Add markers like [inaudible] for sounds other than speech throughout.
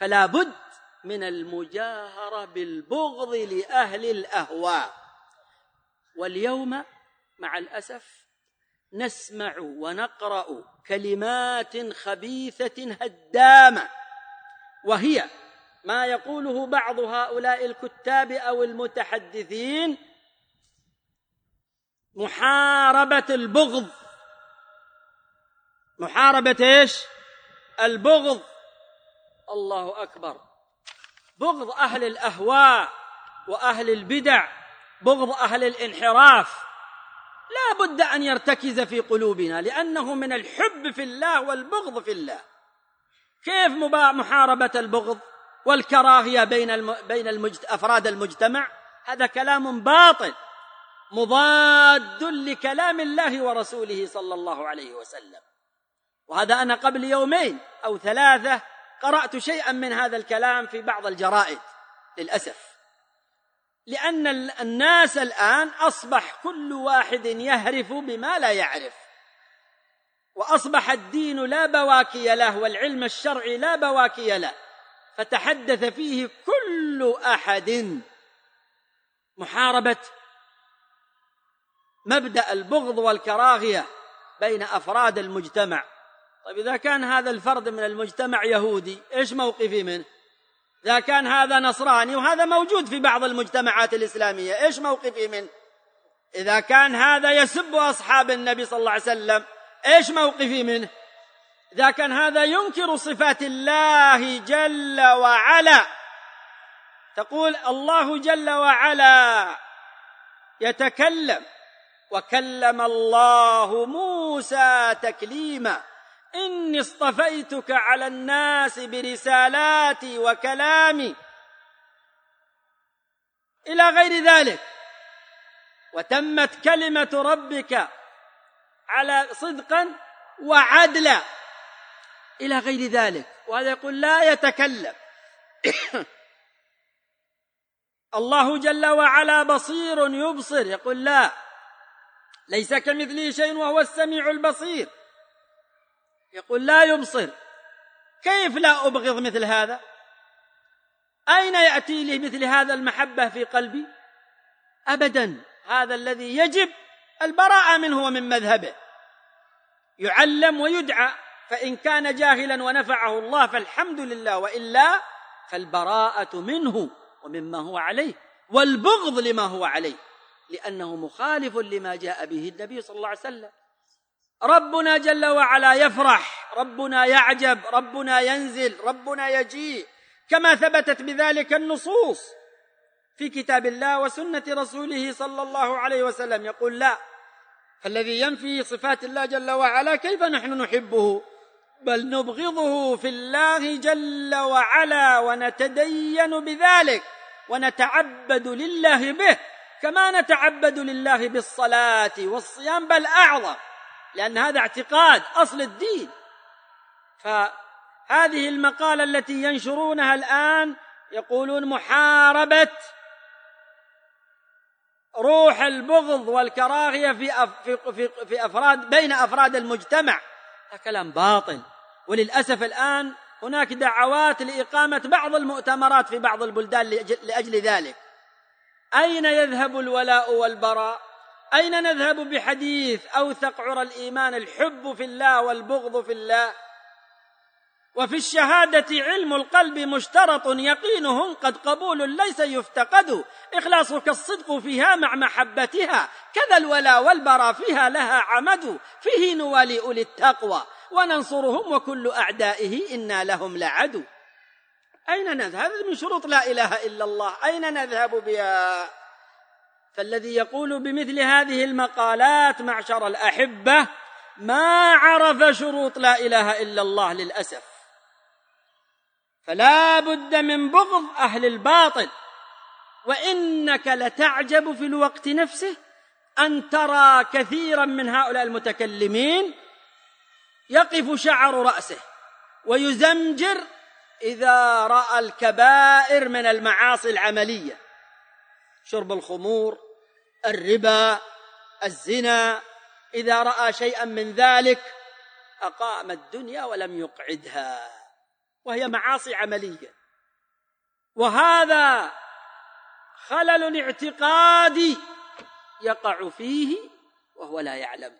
فلا بد من المجاهرة بالبغض لأهل الأهواء. واليوم مع الأسف نسمع ونقرأ كلمات خبيثة هدامة وهي ما يقوله بعض هؤلاء الكتاب أو المتحدثين محاربة البغض. محاربة إيش؟ البغض. الله أكبر. بغض أهل الأهواء وأهل البدع بغض أهل الانحراف لا بد أن يرتكز في قلوبنا لأنه من الحب في الله والبغض في الله. كيف محاربة البغض والكراهية بين بين. أفراد المجتمع؟ هذا كلام باطل مضاد لكلام الله ورسوله صلى الله عليه وسلم. وهذا أنا قبل يومين أو ثلاثة قرأت شيئا من هذا الكلام في بعض الجرائد للأسف. لأن الناس الآن أصبح كل واحد يهرف بما لا يعرف. وأصبح الدين لا بواكي له والعلم الشرعي لا بواكي له. فتحدث فيه كل أحد. محاربة مبدأ البغض والكراهية بين أفراد المجتمع. طيب إذا كان هذا الفرد من المجتمع يهودي إيش موقفي منه؟ إذا كان هذا نصراني وهذا موجود في بعض المجتمعات الإسلامية إيش موقفي منه؟ إذا كان هذا يسب أصحاب النبي صلى الله عليه وسلم إيش موقفي منه؟ إذا كان هذا ينكر صفات الله جل وعلا تقول الله جل وعلا يتكلم وكلم الله موسى تكليما. إني اصطفيتك على الناس برسالاتي وكلامي. إلى غير ذلك وتمت كلمة ربك على صدقا وعدلا. إلى غير ذلك وهذا يقول لا يتكلم. [coughs] الله جل وعلا بصير يبصر يقول لا ليس كمثله شيء وهو السميع البصير. يقول لا يبصر. كيف لا أبغض مثل هذا؟ أين يأتي لي مثل هذا المحبة في قلبي؟ ابدا. هذا الذي يجب البراءة منه ومن مذهبه. يعلم ويدعى فإن كان جاهلا ونفعه الله فالحمد لله وإلا فالبراءة منه ومما هو عليه والبغض لما هو عليه لأنه مخالف لما جاء به النبي صلى الله عليه وسلم. ربنا جل وعلا يفرح ربنا يعجب ربنا ينزل ربنا يجيء. كما ثبتت بذلك النصوص في كتاب الله وسنة رسوله صلى الله عليه وسلم. يقول لا فالذي ينفي صفات الله جل وعلا كيف نحن نحبه؟ بل نبغضه في الله جل وعلا ونتدين بذلك ونتعبد لله به كما نتعبد لله بالصلاة والصيام بل أعظم لأن هذا اعتقاد أصل الدين. فهذه المقالة التي ينشرونها الآن يقولون محاربة روح البغض والكراهية في في في أفراد بين أفراد المجتمع. هذا كلام باطل. وللأسف الآن هناك دعوات لإقامة بعض المؤتمرات في بعض البلدان لأجل ذلك. أين يذهب الولاء والبراء؟ أين نذهب بحديث أوثق عرى الإيمان الحب في الله والبغض في الله؟ وفي الشهادة علم القلب مشترط يقينه قد قبول ليس يفتقد. إخلاصك الصدق فيها مع محبتها كذا الولا والبرى فيها لها عمد. فيه نوالي أولي التقوى وننصرهم وكل أعدائه إنا لهم لعدو أين نذهب؟ من شروط لا إله إلا الله. أين نذهب بها؟ فالذي يقول بمثل هذه المقالات معشر الأحبة ما عرف شروط لا إله إلا الله للأسف. فلا بد من بغض أهل الباطل وإنك لتعجب في الوقت نفسه أن ترى كثيرا من هؤلاء المتكلمين يقف شعر رأسه ويزمجر إذا رأى الكبائر من المعاصي العملية. شرب الخمور الربا الزنا إذا رأى شيئا من ذلك أقام الدنيا ولم يقعدها وهي معاصي عملية. وهذا خلل اعتقادي يقع فيه وهو لا يعلم.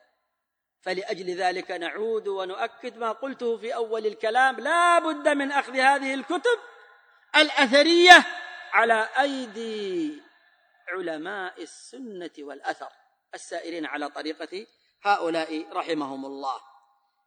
فلأجل ذلك نعود ونؤكد ما قلته في أول الكلام لا بد من أخذ هذه الكتب الأثرية على أيدي علماء السنة والأثر السائرين على طريقة هؤلاء رحمهم الله.